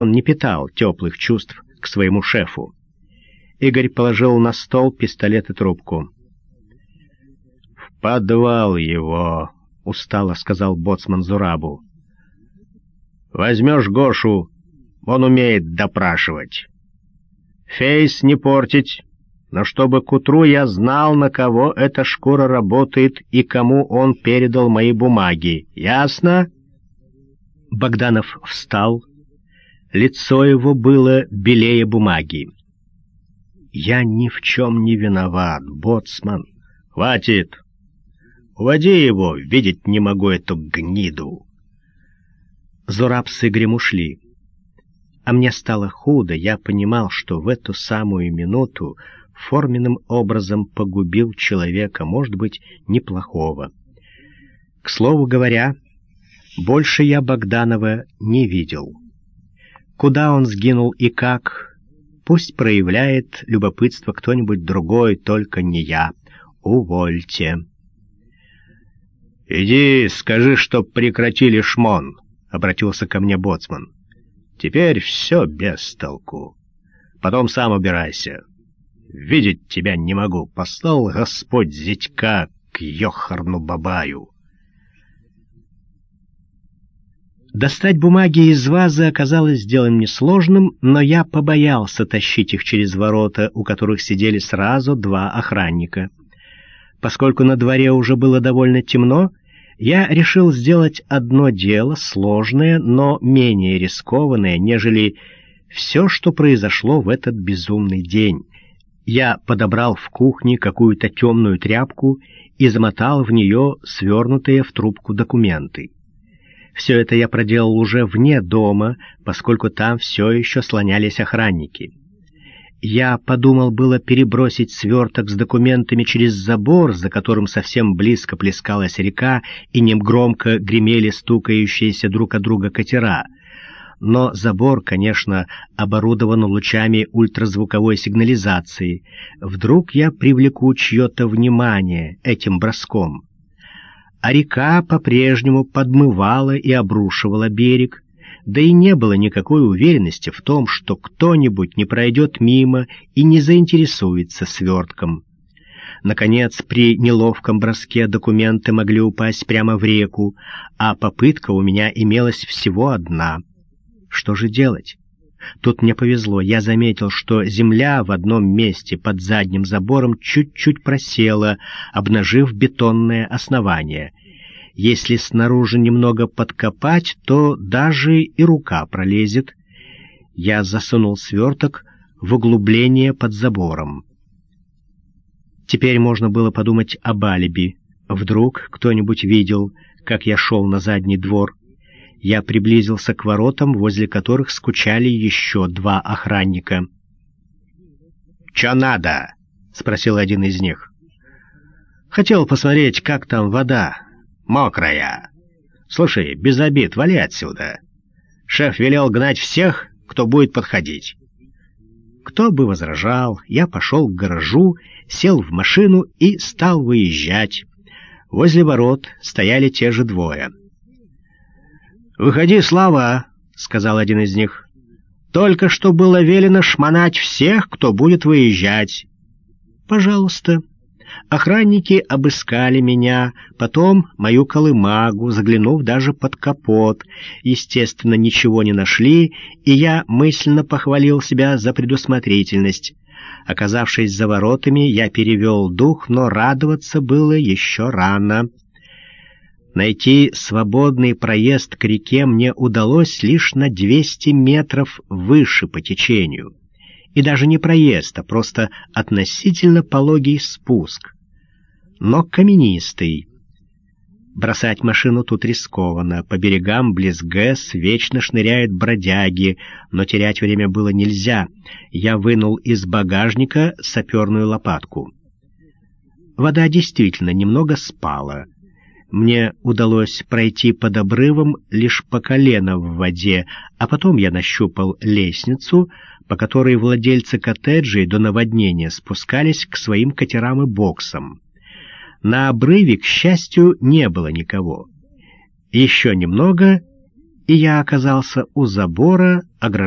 Он не питал теплых чувств к своему шефу. Игорь положил на стол пистолет и трубку. «В подвал его!» — устало сказал боцман Зурабу. «Возьмешь Гошу, он умеет допрашивать. Фейс не портить, но чтобы к утру я знал, на кого эта шкура работает и кому он передал мои бумаги. Ясно?» Богданов встал. Лицо его было белее бумаги. «Я ни в чем не виноват, боцман. Хватит! Уводи его, видеть не могу эту гниду!» Зураб с Игорем ушли. А мне стало худо, я понимал, что в эту самую минуту форменным образом погубил человека, может быть, неплохого. К слову говоря, больше я Богданова не видел. Куда он сгинул и как, пусть проявляет любопытство кто-нибудь другой, только не я. Увольте. «Иди, скажи, чтоб прекратили шмон», — обратился ко мне боцман. «Теперь все без толку. Потом сам убирайся. Видеть тебя не могу. Послал Господь зятька к Йохарну Бабаю». Достать бумаги из вазы оказалось делом несложным, но я побоялся тащить их через ворота, у которых сидели сразу два охранника. Поскольку на дворе уже было довольно темно, я решил сделать одно дело, сложное, но менее рискованное, нежели все, что произошло в этот безумный день. Я подобрал в кухне какую-то темную тряпку и замотал в нее свернутые в трубку документы. Все это я проделал уже вне дома, поскольку там все еще слонялись охранники. Я подумал было перебросить сверток с документами через забор, за которым совсем близко плескалась река, и нем громко гремели стукающиеся друг от друга катера. Но забор, конечно, оборудован лучами ультразвуковой сигнализации. Вдруг я привлеку чье-то внимание этим броском а река по-прежнему подмывала и обрушивала берег, да и не было никакой уверенности в том, что кто-нибудь не пройдет мимо и не заинтересуется свертком. Наконец, при неловком броске документы могли упасть прямо в реку, а попытка у меня имелась всего одна. Что же делать? Тут мне повезло, я заметил, что земля в одном месте под задним забором чуть-чуть просела, обнажив бетонное основание. Если снаружи немного подкопать, то даже и рука пролезет. Я засунул сверток в углубление под забором. Теперь можно было подумать об алиби. Вдруг кто-нибудь видел, как я шел на задний двор, я приблизился к воротам, возле которых скучали еще два охранника. «Чё надо?» — спросил один из них. «Хотел посмотреть, как там вода. Мокрая. Слушай, без обид, вали отсюда. Шеф велел гнать всех, кто будет подходить». Кто бы возражал, я пошел к гаражу, сел в машину и стал выезжать. Возле ворот стояли те же двое — «Выходи, Слава!» — сказал один из них. «Только что было велено шмонать всех, кто будет выезжать». «Пожалуйста». Охранники обыскали меня, потом мою колымагу, заглянув даже под капот. Естественно, ничего не нашли, и я мысленно похвалил себя за предусмотрительность. Оказавшись за воротами, я перевел дух, но радоваться было еще рано. Найти свободный проезд к реке мне удалось лишь на 200 метров выше по течению. И даже не проезд, а просто относительно пологий спуск. Но каменистый. Бросать машину тут рискованно. По берегам близ ГЭС вечно шныряют бродяги, но терять время было нельзя. Я вынул из багажника саперную лопатку. Вода действительно немного спала — мне удалось пройти под обрывом лишь по колено в воде, а потом я нащупал лестницу, по которой владельцы коттеджей до наводнения спускались к своим катерам и боксам. На обрыве, к счастью, не было никого. Еще немного, и я оказался у забора, огражденного